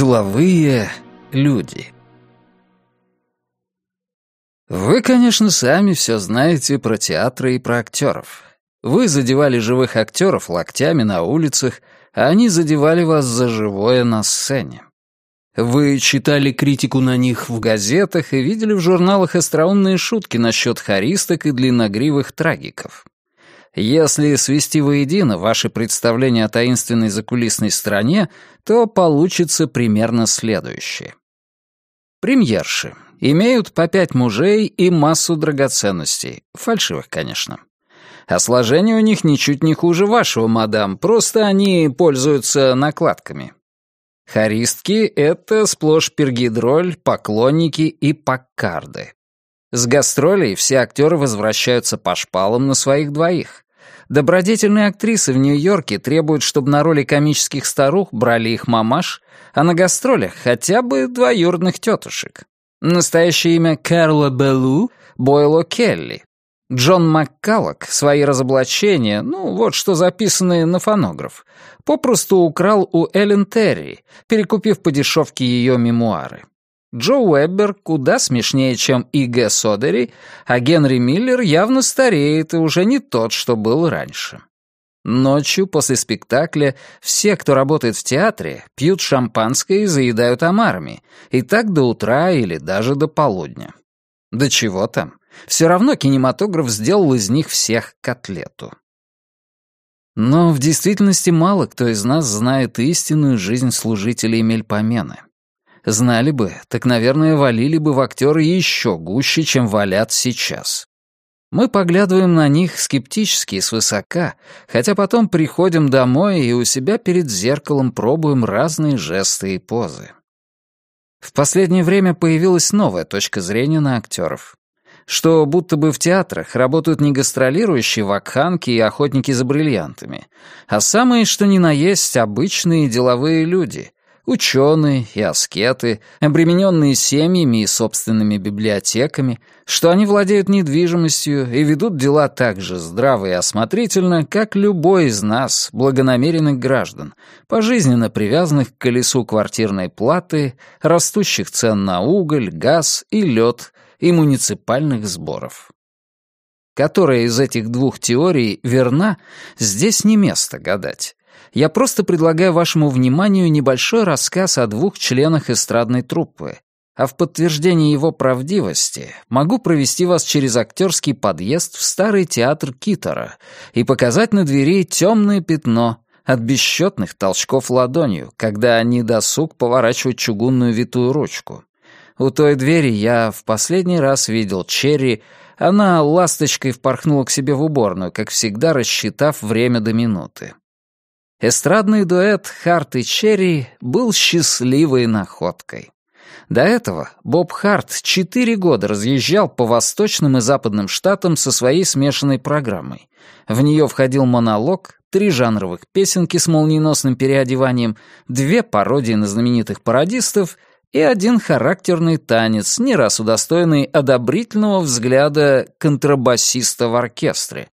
Деловые люди. Вы, конечно, сами все знаете про театры и про актеров. Вы задевали живых актеров локтями на улицах, а они задевали вас за живое на сцене. Вы читали критику на них в газетах и видели в журналах остроумные шутки насчет хористок и длинногривых трагиков. Если свести воедино ваши представления о таинственной закулисной стороне, то получится примерно следующее. Премьерши имеют по пять мужей и массу драгоценностей, фальшивых, конечно. А сложение у них ничуть не хуже вашего, мадам, просто они пользуются накладками. Харистки — это сплошь пергидроль, поклонники и паккарды. С гастролей все актеры возвращаются по шпалам на своих двоих. Добродетельные актрисы в Нью-Йорке требуют, чтобы на роли комических старух брали их мамаш, а на гастролях хотя бы двоюродных тетушек. Настоящее имя Карла Беллу — Бойло Келли. Джон Маккаллок свои разоблачения, ну вот что записанные на фонограф, попросту украл у Эллен Терри, перекупив по дешевке ее мемуары. Джо Уэббер куда смешнее, чем И.Г. Содери, а Генри Миллер явно стареет и уже не тот, что был раньше. Ночью после спектакля все, кто работает в театре, пьют шампанское и заедают омарами, и так до утра или даже до полудня. Да чего там, все равно кинематограф сделал из них всех котлету. Но в действительности мало кто из нас знает истинную жизнь служителей Мельпомены. Знали бы, так, наверное, валили бы в актеры еще гуще, чем валят сейчас. Мы поглядываем на них скептически и свысока, хотя потом приходим домой и у себя перед зеркалом пробуем разные жесты и позы. В последнее время появилась новая точка зрения на актеров. Что будто бы в театрах работают не гастролирующие вакханки и охотники за бриллиантами, а самые что ни на есть обычные деловые люди, ученые и аскеты, обремененные семьями и собственными библиотеками, что они владеют недвижимостью и ведут дела так же здраво и осмотрительно, как любой из нас, благонамеренных граждан, пожизненно привязанных к колесу квартирной платы, растущих цен на уголь, газ и лед и муниципальных сборов. Которая из этих двух теорий верна, здесь не место гадать я просто предлагаю вашему вниманию небольшой рассказ о двух членах эстрадной труппы, а в подтверждение его правдивости могу провести вас через актерский подъезд в старый театр Китора и показать на двери темное пятно от бесчетных толчков ладонью, когда они досуг поворачивают чугунную витую ручку. У той двери я в последний раз видел Черри, она ласточкой впорхнула к себе в уборную, как всегда рассчитав время до минуты. Эстрадный дуэт Харт и Черри был счастливой находкой. До этого Боб Харт четыре года разъезжал по восточным и западным штатам со своей смешанной программой. В нее входил монолог, три жанровых песенки с молниеносным переодеванием, две пародии на знаменитых пародистов и один характерный танец, не раз удостоенный одобрительного взгляда контрабасиста в оркестре,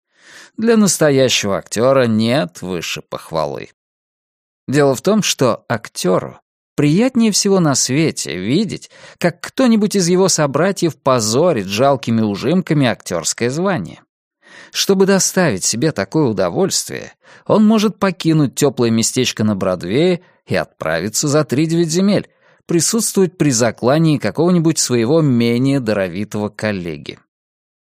для настоящего актера нет выше похвалы. Дело в том, что актеру приятнее всего на свете видеть, как кто-нибудь из его собратьев позорит жалкими ужимками актерское звание. Чтобы доставить себе такое удовольствие, он может покинуть теплое местечко на Бродвее и отправиться за три-девять земель, присутствовать при заклании какого-нибудь своего менее даровитого коллеги.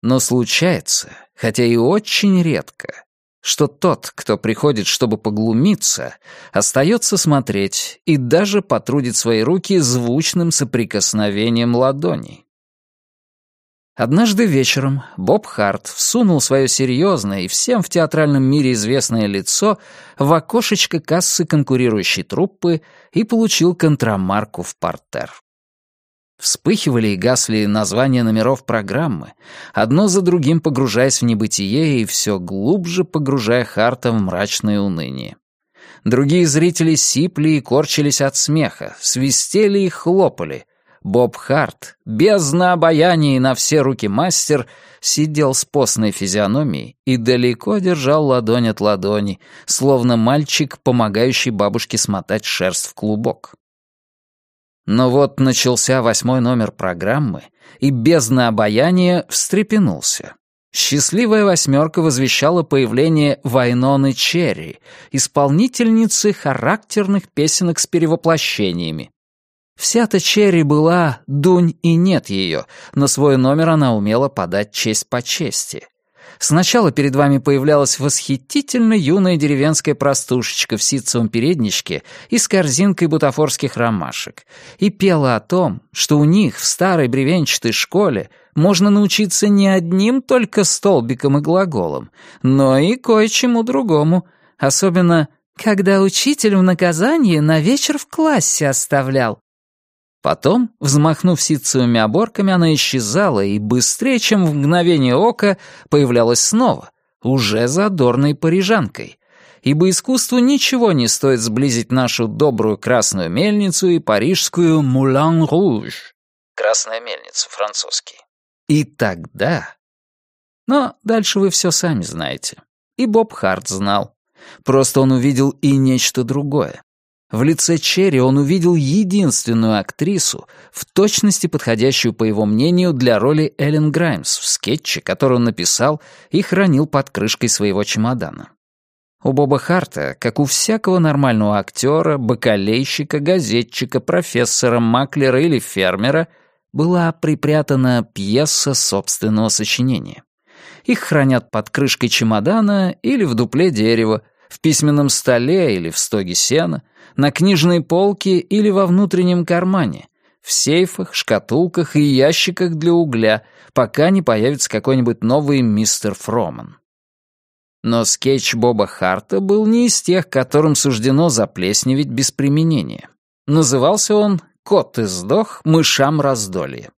Но случается, хотя и очень редко, что тот, кто приходит, чтобы поглумиться, остается смотреть и даже потрудит свои руки звучным соприкосновением ладоней. Однажды вечером Боб Харт всунул свое серьезное и всем в театральном мире известное лицо в окошечко кассы конкурирующей труппы и получил контрамарку в портер. Вспыхивали и гасли названия номеров программы, одно за другим погружаясь в небытие и все глубже погружая Харта в мрачное уныние. Другие зрители сипли и корчились от смеха, свистели и хлопали. Боб Харт, бездна обаяния и на все руки мастер, сидел с постной физиономией и далеко держал ладонь от ладони, словно мальчик, помогающий бабушке смотать шерсть в клубок. Но вот начался восьмой номер программы, и бездна обаяния встрепенулся. Счастливая восьмерка возвещала появление Вайноны Черри, исполнительницы характерных песенок с перевоплощениями. Вся-то Черри была дунь и нет ее, но свой номер она умела подать честь по чести. Сначала перед вами появлялась восхитительно юная деревенская простушечка в ситцевом передничке и с корзинкой бутафорских ромашек, и пела о том, что у них в старой бревенчатой школе можно научиться не одним только столбиком и глаголом, но и кое-чему другому, особенно когда учитель в наказание на вечер в классе оставлял. Потом, взмахнув ситцевыми оборками, она исчезала и быстрее, чем в мгновение ока, появлялась снова, уже задорной парижанкой. Ибо искусству ничего не стоит сблизить нашу добрую красную мельницу и парижскую «Мулан Руж». Красная мельница, французский. И тогда... Но дальше вы все сами знаете. И Боб Харт знал. Просто он увидел и нечто другое. В лице Черри он увидел единственную актрису, в точности подходящую, по его мнению, для роли Эллен Граймс в скетче, который он написал и хранил под крышкой своего чемодана. У Боба Харта, как у всякого нормального актера, бакалейщика, газетчика, профессора, маклера или фермера, была припрятана пьеса собственного сочинения. Их хранят под крышкой чемодана или в дупле дерева, в письменном столе или в стоге сена, на книжной полке или во внутреннем кармане, в сейфах, шкатулках и ящиках для угля, пока не появится какой-нибудь новый мистер Фроман. Но скетч Боба Харта был не из тех, которым суждено заплесневеть без применения. Назывался он «Кот и сдох, мышам раздолье».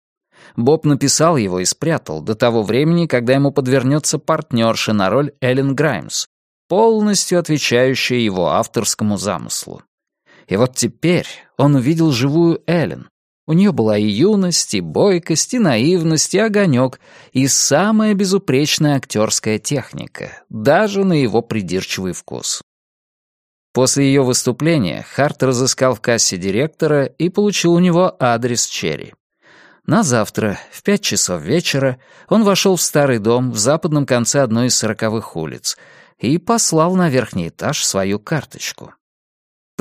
Боб написал его и спрятал до того времени, когда ему подвернется партнерша на роль Эллен Граймс, полностью отвечающая его авторскому замыслу. И вот теперь он увидел живую Эллен. У нее была и юность, и бойкость, и наивность, и огонек, и самая безупречная актерская техника, даже на его придирчивый вкус. После ее выступления Харт разыскал в кассе директора и получил у него адрес Черри. На завтра, в пять часов вечера, он вошел в старый дом в западном конце одной из сороковых улиц и послал на верхний этаж свою карточку.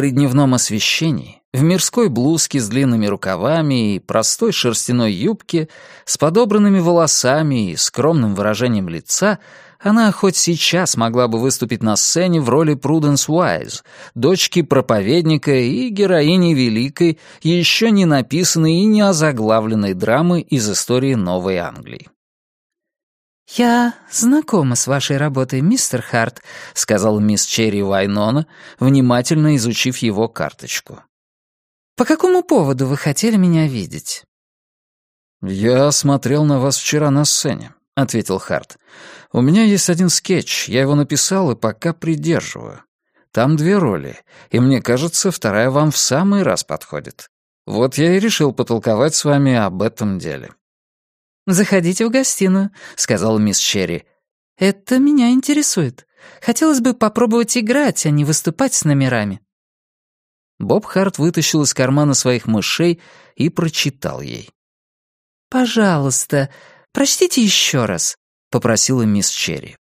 При дневном освещении, в мирской блузке с длинными рукавами и простой шерстяной юбке, с подобранными волосами и скромным выражением лица, она хоть сейчас могла бы выступить на сцене в роли Пруденс Уайз, дочки проповедника и героини великой, еще не написанной и не озаглавленной драмы из истории Новой Англии. «Я знакома с вашей работой, мистер Харт», — сказала мисс Черри Вайнона, внимательно изучив его карточку. «По какому поводу вы хотели меня видеть?» «Я смотрел на вас вчера на сцене», — ответил Харт. «У меня есть один скетч, я его написал и пока придерживаю. Там две роли, и мне кажется, вторая вам в самый раз подходит. Вот я и решил потолковать с вами об этом деле». «Заходите в гостиную», — сказала мисс Черри. «Это меня интересует. Хотелось бы попробовать играть, а не выступать с номерами». Боб Харт вытащил из кармана своих мышей и прочитал ей. «Пожалуйста, прочтите еще раз», — попросила мисс Черри.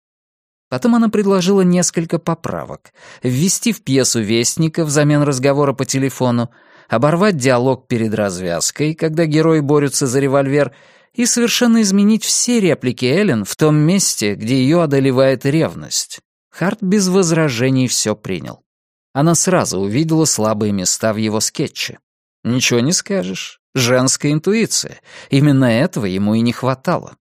Потом она предложила несколько поправок. Ввести в пьесу Вестника взамен разговора по телефону, оборвать диалог перед развязкой, когда герои борются за револьвер, и совершенно изменить все реплики Эллен в том месте, где ее одолевает ревность. Харт без возражений все принял. Она сразу увидела слабые места в его скетче. Ничего не скажешь. Женская интуиция. Именно этого ему и не хватало.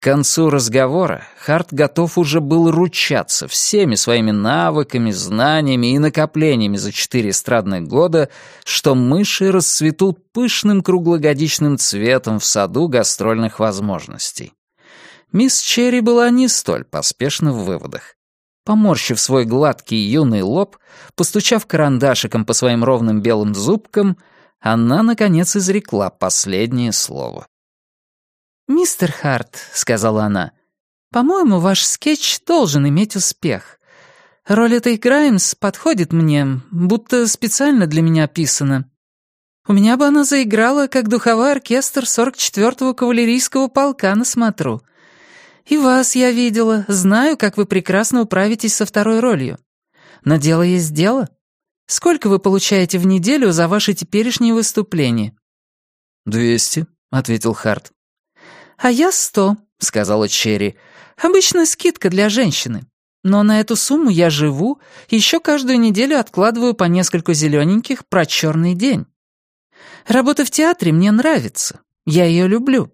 К концу разговора Харт готов уже был ручаться всеми своими навыками, знаниями и накоплениями за четыре эстрадных года, что мыши расцветут пышным круглогодичным цветом в саду гастрольных возможностей. Мисс Черри была не столь поспешна в выводах. Поморщив свой гладкий юный лоб, постучав карандашиком по своим ровным белым зубкам, она, наконец, изрекла последнее слово. «Мистер Харт», — сказала она, — «по-моему, ваш скетч должен иметь успех. Роль этой Граймс подходит мне, будто специально для меня описана». У меня бы она заиграла, как духовой оркестр 44-го кавалерийского полка на смотру. И вас я видела, знаю, как вы прекрасно управитесь со второй ролью. Но дело есть дело. Сколько вы получаете в неделю за ваши теперешние выступления?» «Двести», — ответил Харт. «А я сто», — сказала Черри. «Обычная скидка для женщины. Но на эту сумму я живу, еще каждую неделю откладываю по несколько зелененьких про черный день. Работа в театре мне нравится, я ее люблю.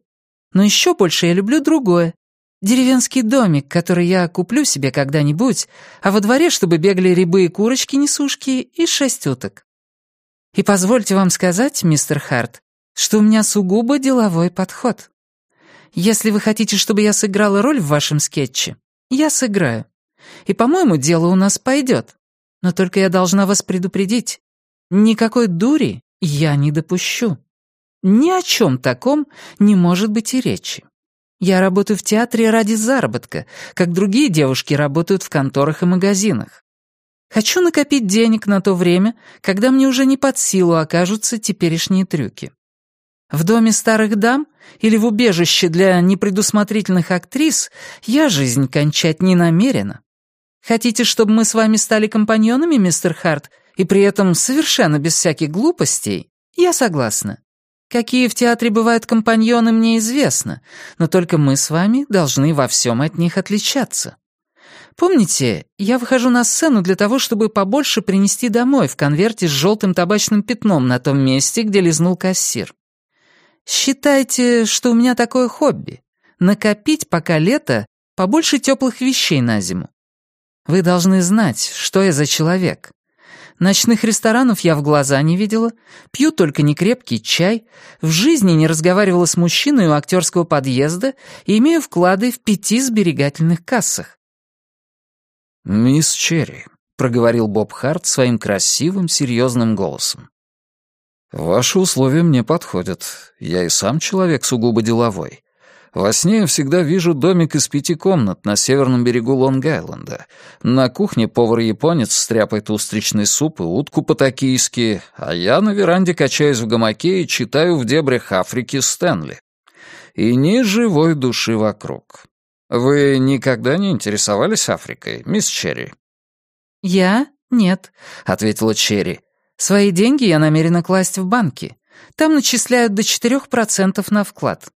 Но еще больше я люблю другое. Деревенский домик, который я куплю себе когда-нибудь, а во дворе, чтобы бегали рябые курочки-несушки и шесть уток. И позвольте вам сказать, мистер Харт, что у меня сугубо деловой подход. Если вы хотите, чтобы я сыграла роль в вашем скетче, я сыграю. И, по-моему, дело у нас пойдет. Но только я должна вас предупредить. Никакой дури я не допущу. Ни о чем таком не может быть и речи. Я работаю в театре ради заработка, как другие девушки работают в конторах и магазинах. Хочу накопить денег на то время, когда мне уже не под силу окажутся теперешние трюки. В доме старых дам или в убежище для непредусмотрительных актрис я жизнь кончать не намерена. Хотите, чтобы мы с вами стали компаньонами, мистер Харт, и при этом совершенно без всяких глупостей? Я согласна. Какие в театре бывают компаньоны, мне известно, но только мы с вами должны во всем от них отличаться. Помните, я выхожу на сцену для того, чтобы побольше принести домой в конверте с желтым табачным пятном на том месте, где лизнул кассир. Считайте, что у меня такое хобби — накопить, пока лето, побольше теплых вещей на зиму. Вы должны знать, что я за человек. Ночных ресторанов я в глаза не видела, пью только некрепкий чай, в жизни не разговаривала с мужчиной у актерского подъезда и имею вклады в пяти сберегательных кассах. «Мисс Черри», — проговорил Боб Харт своим красивым, серьезным голосом. «Ваши условия мне подходят. Я и сам человек сугубо деловой. Во сне я всегда вижу домик из пяти комнат на северном берегу Лонг-Айленда. На кухне повар-японец стряпает устричный суп и утку по-токийски, а я на веранде качаюсь в гамаке и читаю в дебрях Африки Стэнли. И ни живой души вокруг. Вы никогда не интересовались Африкой, мисс Черри?» «Я? Нет», — ответила Черри. Свои деньги я намерена класть в банки. Там начисляют до 4% на вклад.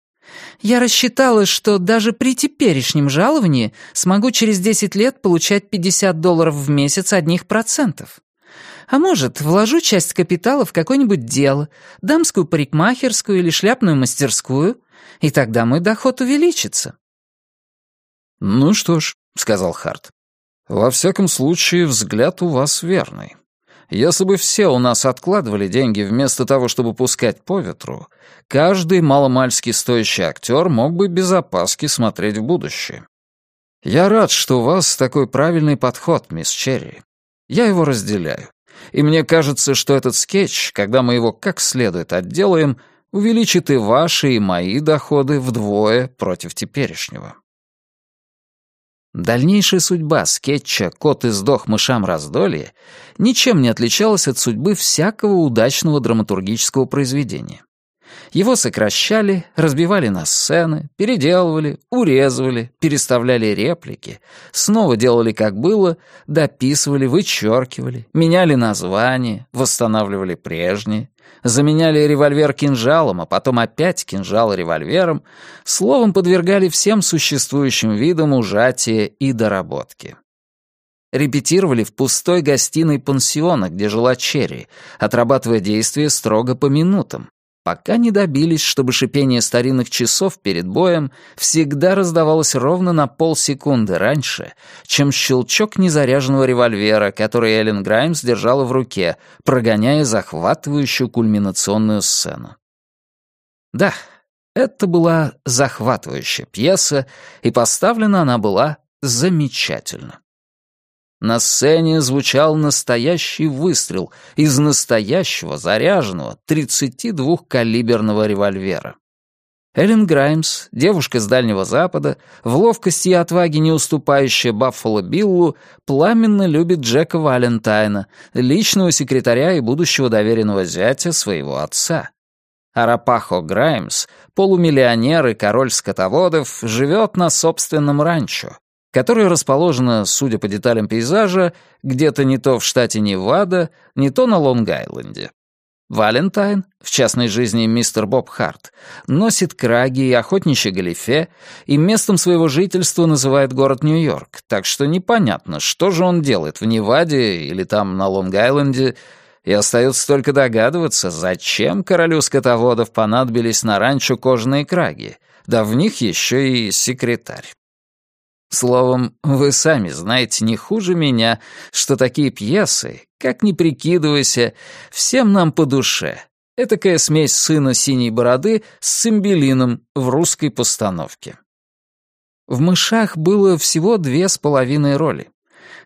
Я рассчитала, что даже при теперешнем жаловании смогу через 10 лет получать 50 долларов в месяц одних процентов. А может, вложу часть капитала в какое-нибудь дело, дамскую парикмахерскую или шляпную мастерскую, и тогда мой доход увеличится. «Ну что ж», — сказал Харт, — «во всяком случае взгляд у вас верный. Если бы все у нас откладывали деньги вместо того, чтобы пускать по ветру, каждый маломальски стоящий актер мог бы без опаски смотреть в будущее. Я рад, что у вас такой правильный подход, мисс Черри. Я его разделяю. И мне кажется, что этот скетч, когда мы его как следует отделаем, увеличит и ваши, и мои доходы вдвое против теперешнего. Дальнейшая судьба скетча «Кот издох мышам раздолье» ничем не отличалась от судьбы всякого удачного драматургического произведения. Его сокращали, разбивали на сцены, переделывали, урезывали, переставляли реплики, снова делали как было, дописывали, вычеркивали, меняли названия, восстанавливали прежние, заменяли револьвер кинжалом, а потом опять кинжал револьвером, словом подвергали всем существующим видам ужатия и доработки. Репетировали в пустой гостиной пансиона, где жила Черри, отрабатывая действия строго по минутам, пока не добились, чтобы шипение старинных часов перед боем всегда раздавалось ровно на полсекунды раньше, чем щелчок незаряженного револьвера, который Эллен Граймс держала в руке, прогоняя захватывающую кульминационную сцену. Да, это была захватывающая пьеса, и поставлена она была замечательно. На сцене звучал настоящий выстрел из настоящего заряженного 32-калиберного револьвера. Эллен Граймс, девушка с Дальнего Запада, в ловкости и отваге не уступающая Баффало Биллу, пламенно любит Джека Валентайна, личного секретаря и будущего доверенного зятя своего отца. Арапахо Граймс, полумиллионер и король скотоводов, живет на собственном ранчо, которое расположено, судя по деталям пейзажа, где-то не то в штате Невада, не то на Лонг-Айленде. Валентайн, в частной жизни мистер Боб Харт, носит краги и охотничье галифе, и местом своего жительства называет город Нью-Йорк, так что непонятно, что же он делает в Неваде или там на Лонг-Айленде, и остается только догадываться, зачем королю скотоводов понадобились на ранчо кожаные краги, да в них еще и секретарь. Словом, вы сами знаете не хуже меня, что такие пьесы, как ни прикидывайся, всем нам по душе. Этакая смесь сына синей бороды с цимбелином в русской постановке. В «Мышах» было всего две с половиной роли.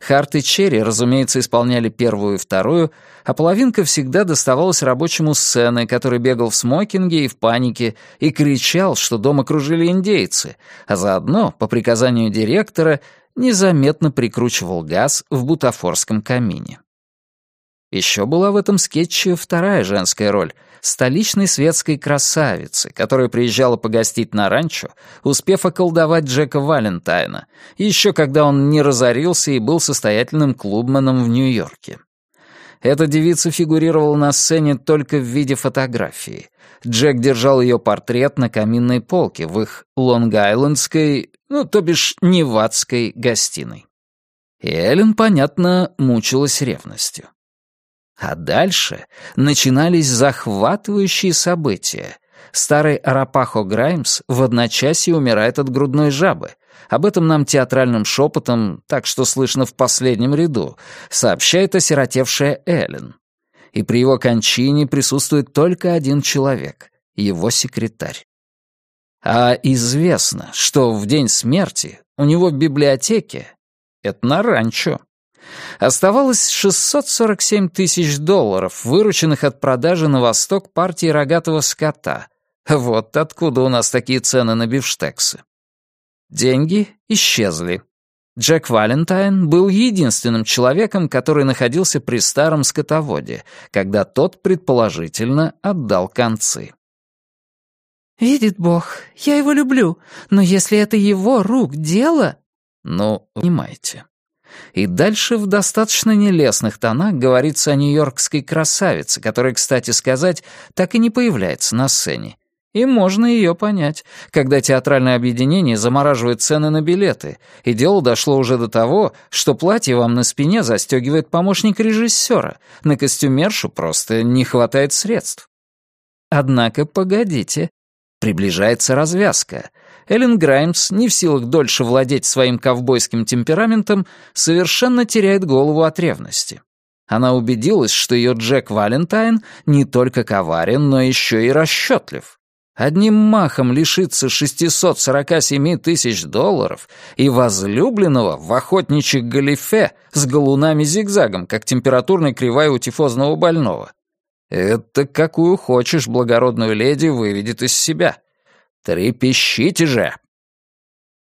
Харт и Черри, разумеется, исполняли первую и вторую, а половинка всегда доставалась рабочему сцены, который бегал в смокинге и в панике и кричал, что дом окружили индейцы, а заодно, по приказанию директора, незаметно прикручивал газ в бутафорском камине. Еще была в этом скетче вторая женская роль — столичной светской красавицы, которая приезжала погостить на ранчо, успев околдовать Джека Валентайна, еще когда он не разорился и был состоятельным клубменом в Нью-Йорке. Эта девица фигурировала на сцене только в виде фотографии. Джек держал ее портрет на каминной полке в их Лонг-Айлендской, ну, то бишь Невадской гостиной. И Эллен, понятно, мучилась ревностью. А дальше начинались захватывающие события. Старый Арапахо Граймс в одночасье умирает от грудной жабы. Об этом нам театральным шепотом, так что слышно в последнем ряду, сообщает осиротевшая Эллен. И при его кончине присутствует только один человек — его секретарь. А известно, что в день смерти у него в библиотеке, это на ранчо, Оставалось 647 тысяч долларов, вырученных от продажи на восток партии рогатого скота. Вот откуда у нас такие цены на бифштексы. Деньги исчезли. Джек Валентайн был единственным человеком, который находился при старом скотоводе, когда тот, предположительно, отдал концы. «Видит Бог, я его люблю, но если это его рук дело...» «Ну, понимаете, и дальше в достаточно нелестных тонах говорится о нью-йоркской красавице, которая, кстати сказать, так и не появляется на сцене. И можно ее понять, когда театральное объединение замораживает цены на билеты, и дело дошло уже до того, что платье вам на спине застегивает помощник режиссера, на костюмершу просто не хватает средств. Однако, погодите, приближается развязка — Эллен Граймс, не в силах дольше владеть своим ковбойским темпераментом, совершенно теряет голову от ревности. Она убедилась, что ее Джек Валентайн не только коварен, но еще и расчетлив. Одним махом лишиться 647 тысяч долларов и возлюбленного в охотничьих галифе с галунами-зигзагом, как температурной кривая у тифозного больного. Это какую хочешь благородную леди выведет из себя. «Трепещите же!»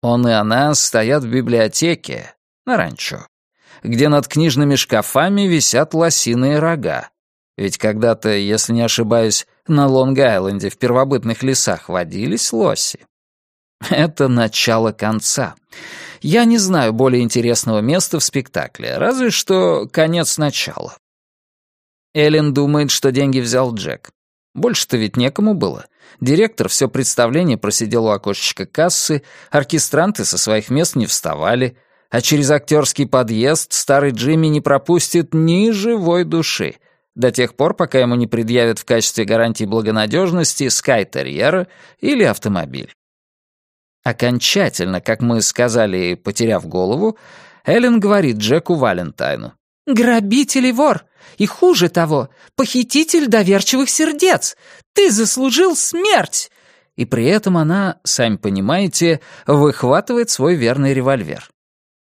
Он и она стоят в библиотеке, на ранчо, где над книжными шкафами висят лосиные рога. Ведь когда-то, если не ошибаюсь, на Лонг-Айленде в первобытных лесах водились лоси. Это начало конца. Я не знаю более интересного места в спектакле, разве что конец начала. Эллен думает, что деньги взял Джек. Больше-то ведь некому было. Директор все представление просидел у окошечка кассы, оркестранты со своих мест не вставали, а через актерский подъезд старый Джимми не пропустит ни живой души, до тех пор, пока ему не предъявят в качестве гарантии благонадежности скайтерьера или автомобиль. Окончательно, как мы сказали, потеряв голову, Эллен говорит Джеку Валентайну. «Грабитель и вор! И хуже того, похититель доверчивых сердец! Ты заслужил смерть!» И при этом она, сами понимаете, выхватывает свой верный револьвер.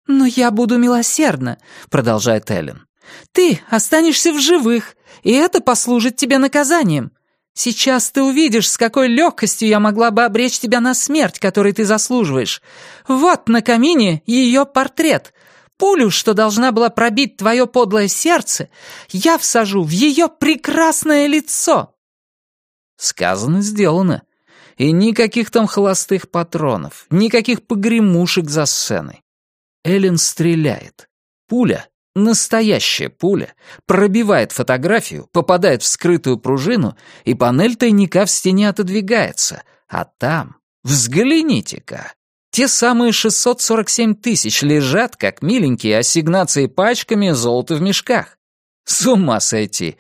«Но я буду милосердна», — продолжает Эллен. «Ты останешься в живых, и это послужит тебе наказанием. Сейчас ты увидишь, с какой легкостью я могла бы обречь тебя на смерть, которой ты заслуживаешь. Вот на камине ее портрет. Пулю, что должна была пробить твое подлое сердце, я всажу в ее прекрасное лицо». Сказано, сделано. И никаких там холостых патронов, никаких погремушек за сценой. Эллен стреляет. Пуля Настоящая пуля пробивает фотографию, попадает в скрытую пружину, и панель тайника в стене отодвигается. А там, взгляните-ка, те самые 647 тысяч лежат, как миленькие ассигнации пачками золота в мешках. С ума сойти.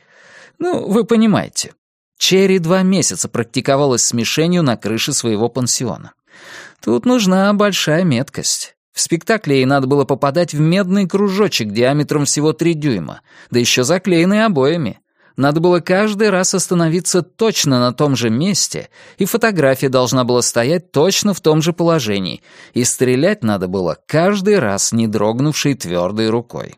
Ну, вы понимаете. Черри два месяца практиковалась с мишенью на крыше своего пансиона. Тут нужна большая меткость. В спектакле ей надо было попадать в медный кружочек диаметром всего три дюйма, да еще заклеенный обоями. Надо было каждый раз остановиться точно на том же месте, и фотография должна была стоять точно в том же положении, и стрелять надо было каждый раз не дрогнувшей твердой рукой.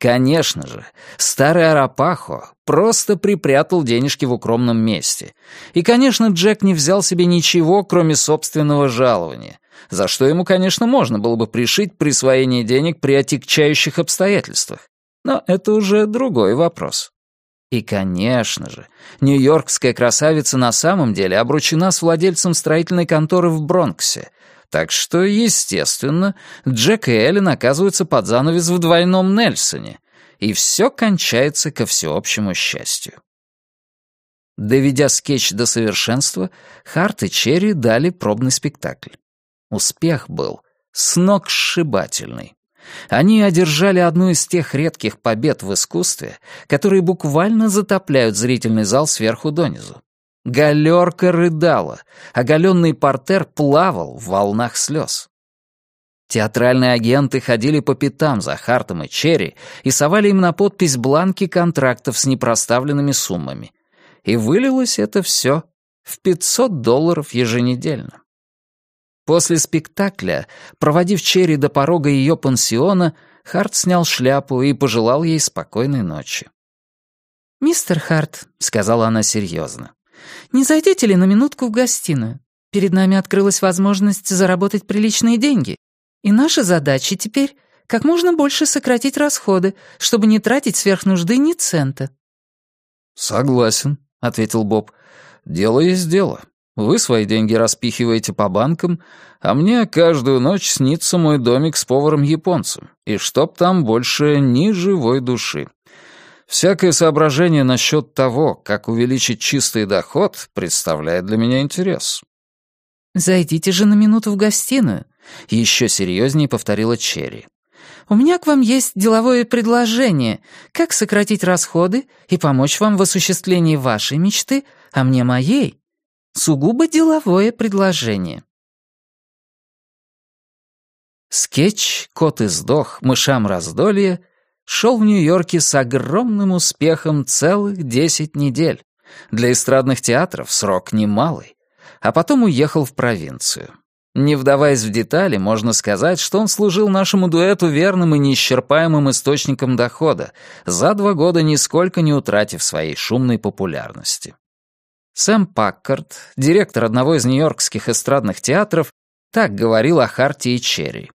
Конечно же, старый Арапахо просто припрятал денежки в укромном месте. И, конечно, Джек не взял себе ничего, кроме собственного жалования, за что ему, конечно, можно было бы пришить присвоение денег при отягчающих обстоятельствах. Но это уже другой вопрос. И, конечно же, нью-йоркская красавица на самом деле обручена с владельцем строительной конторы в Бронксе, так что, естественно, Джек и Эллен оказываются под занавес в двойном Нельсоне, и все кончается ко всеобщему счастью. Доведя скетч до совершенства, Харт и Черри дали пробный спектакль. Успех был сногсшибательный. Они одержали одну из тех редких побед в искусстве, которые буквально затопляют зрительный зал сверху донизу. Галерка рыдала, оголенный портер плавал в волнах слез. Театральные агенты ходили по пятам за Хартом и Черри и совали им на подпись бланки контрактов с непроставленными суммами. И вылилось это все в 500 долларов еженедельно. После спектакля, проводив Черри до порога ее пансиона, Харт снял шляпу и пожелал ей спокойной ночи. «Мистер Харт», — сказала она серьезно, — «не зайдете ли на минутку в гостиную? Перед нами открылась возможность заработать приличные деньги, и наша задача теперь — как можно больше сократить расходы, чтобы не тратить сверх нужды ни цента». «Согласен», — ответил Боб. «Дело есть дело. Вы свои деньги распихиваете по банкам, а мне каждую ночь снится мой домик с поваром-японцем, и чтоб там больше ни живой души. Всякое соображение насчет того, как увеличить чистый доход, представляет для меня интерес. «Зайдите же на минуту в гостиную», — еще серьезнее повторила Черри. «У меня к вам есть деловое предложение, как сократить расходы и помочь вам в осуществлении вашей мечты, а мне моей». Сугубо деловое предложение. Скетч «Кот издох, мышам раздолье» шел в Нью-Йорке с огромным успехом целых десять недель. Для эстрадных театров срок немалый. А потом уехал в провинцию. Не вдаваясь в детали, можно сказать, что он служил нашему дуэту верным и неисчерпаемым источником дохода, за два года нисколько не утратив своей шумной популярности. Сэм Паккарт, директор одного из нью-йоркских эстрадных театров, так говорил о Харти и Черри.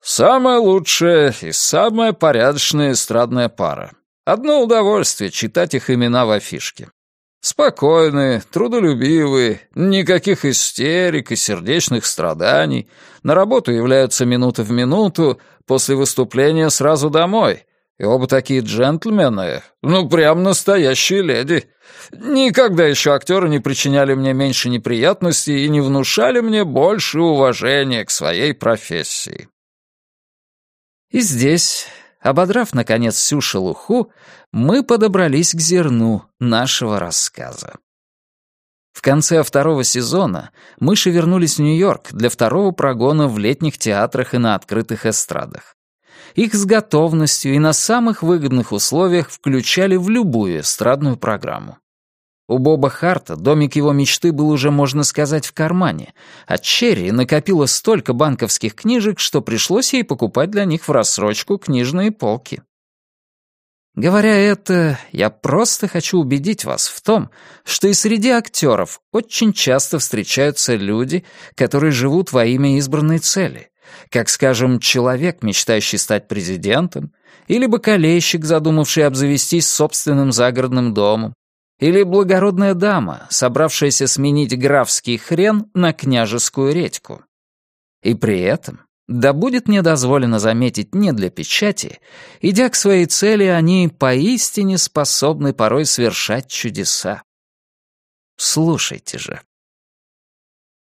«Самая лучшая и самая порядочная эстрадная пара. Одно удовольствие читать их имена в афишке. Спокойные, трудолюбивые, никаких истерик и сердечных страданий. На работу являются минуты в минуту, после выступления сразу домой. И оба такие джентльмены, ну, прям настоящие леди. Никогда еще актеры не причиняли мне меньше неприятностей и не внушали мне больше уважения к своей профессии. И здесь, ободрав, наконец, всю шелуху, мы подобрались к зерну нашего рассказа. В конце второго сезона мыши вернулись в Нью-Йорк для второго прогона в летних театрах и на открытых эстрадах. Их с готовностью и на самых выгодных условиях включали в любую эстрадную программу. У Боба Харта домик его мечты был уже, можно сказать, в кармане, а Черри накопила столько банковских книжек, что пришлось ей покупать для них в рассрочку книжные полки. Говоря это, я просто хочу убедить вас в том, что и среди актеров очень часто встречаются люди, которые живут во имя избранной цели, как, скажем, человек, мечтающий стать президентом, или бокалейщик, задумавший обзавестись собственным загородным домом, или благородная дама, собравшаяся сменить графский хрен на княжескую редьку. И при этом да будет мне дозволено заметить не для печати, идя к своей цели, они поистине способны порой совершать чудеса. Слушайте же.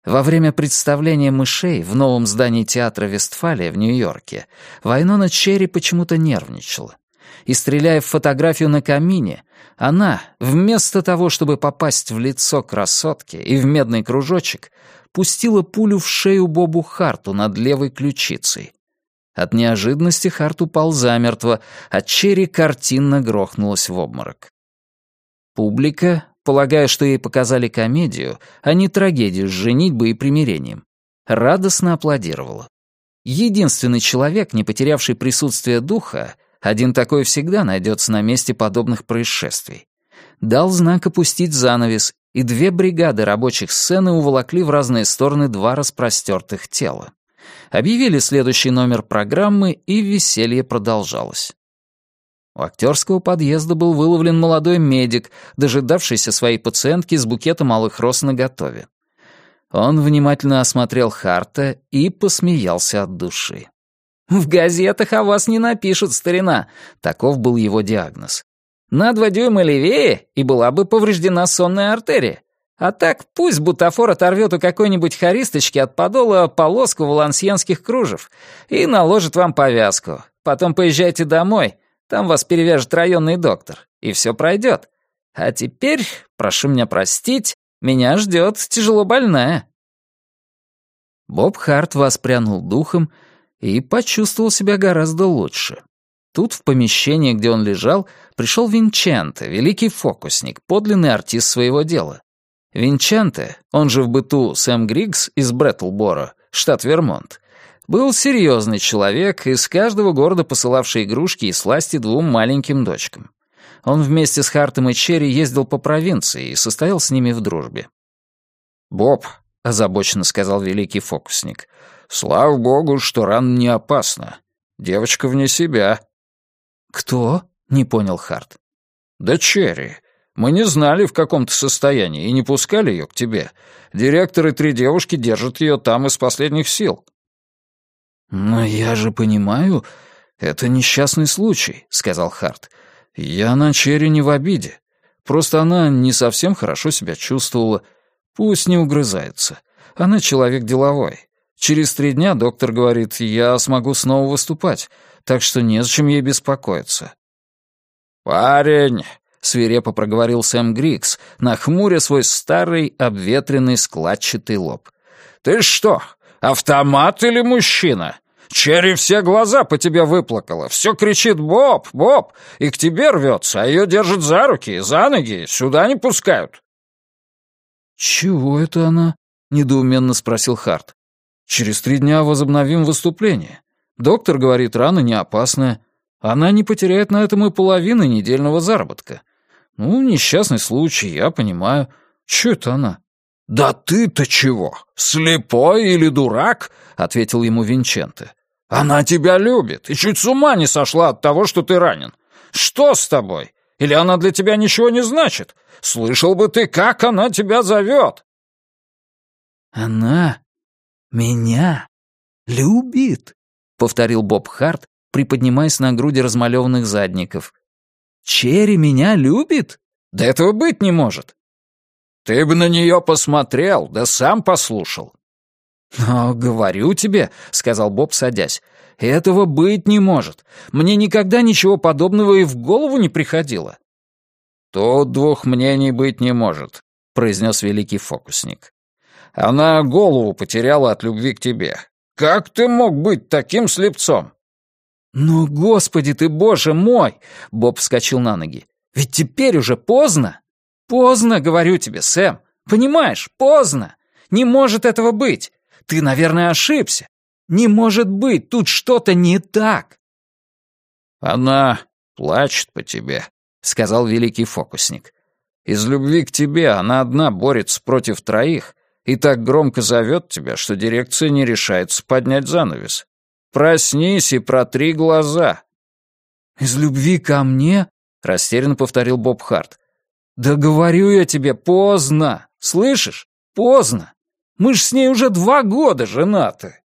Во время представления «Мышей» в новом здании театра «Вестфалия» в Нью-Йорке Вайнона Черри почему-то нервничала. И, стреляя в фотографию на камине, она, вместо того, чтобы попасть в лицо красотки и в медный кружочек, пустила пулю в шею Бобу Харту над левой ключицей. От неожиданности Харт упал замертво, а Черри картинно грохнулась в обморок. Публика, полагая, что ей показали комедию, а не трагедию с женитьбой и примирением, радостно аплодировала. Единственный человек, не потерявший присутствие духа, один такой всегда найдется на месте подобных происшествий, дал знак опустить занавес и две бригады рабочих сцены уволокли в разные стороны два распростертых тела. Объявили следующий номер программы, и веселье продолжалось. У актерского подъезда был выловлен молодой медик, дожидавшийся своей пациентки с букетом малых роз наготове. Он внимательно осмотрел Харта и посмеялся от души. «В газетах о вас не напишут, старина», — таков был его диагноз. На два дюйма левее, и была бы повреждена сонная артерия. А так пусть бутафор оторвет у какой-нибудь харисточки от подола полоску валансьенских кружев и наложит вам повязку. Потом поезжайте домой, там вас перевяжет районный доктор, и все пройдет. А теперь, прошу меня простить, меня ждет тяжело больная». Боб Харт воспрянул духом и почувствовал себя гораздо лучше. Тут, в помещении, где он лежал, пришел Винченте, великий фокусник, подлинный артист своего дела. Винченте, он же в быту Сэм Григс из Бреттлбора, штат Вермонт, был серьезный человек, из каждого города посылавший игрушки и сласти двум маленьким дочкам. Он вместе с Хартом и Черри ездил по провинции и состоял с ними в дружбе. «Боб», — озабоченно сказал великий фокусник, — «слава богу, что рана не опасна. Девочка вне себя, «Кто?» — не понял Харт. «Да Черри. Мы не знали, в каком то состоянии, и не пускали ее к тебе. Директор и три девушки держат ее там из последних сил». «Но я же понимаю, это несчастный случай», — сказал Харт. «Я на Черри не в обиде. Просто она не совсем хорошо себя чувствовала. Пусть не угрызается. Она человек деловой. Через три дня доктор говорит, я смогу снова выступать, так что незачем ей беспокоиться». «Парень!» — свирепо проговорил Сэм Грикс, нахмуря свой старый, обветренный, складчатый лоб. «Ты что, автомат или мужчина? Черри все глаза по тебе выплакала, все кричит «Боб! Боб!» и к тебе рвется, а ее держат за руки, за ноги, сюда не пускают». «Чего это она?» — недоуменно спросил Харт. «Через три дня возобновим выступление. Доктор говорит, рана не опасная. Она не потеряет на этом и половины недельного заработка. Ну, несчастный случай, я понимаю. Чё это она?» «Да ты-то чего? Слепой или дурак?» — ответил ему Винченте. «Она тебя любит и чуть с ума не сошла от того, что ты ранен. Что с тобой? Или она для тебя ничего не значит? Слышал бы ты, как она тебя зовет!» «Она меня любит», повторил Боб Харт, приподнимаясь на груди размалеванных задников. «Черри меня любит? Да этого быть не может!» «Ты бы на нее посмотрел, да сам послушал!» «Но говорю тебе», — сказал Боб, садясь, — «этого быть не может. Мне никогда ничего подобного и в голову не приходило». «Тут двух мнений быть не может», — произнес великий фокусник. «Она голову потеряла от любви к тебе. Как ты мог быть таким слепцом?» «Ну, господи ты, боже мой!» — Боб вскочил на ноги. «Ведь теперь уже поздно!» «Поздно, говорю тебе, Сэм. Понимаешь, поздно. Не может этого быть. Ты, наверное, ошибся. Не может быть, тут что-то не так». «Она плачет по тебе», — сказал великий фокусник. «Из любви к тебе она одна борется против троих и так громко зовет тебя, что дирекция не решается поднять занавес. Проснись и протри глаза». «Из любви ко мне?» — растерянно повторил Боб Харт. «Да говорю я тебе, поздно! Слышишь? Поздно! Мы ж с ней уже два года женаты!»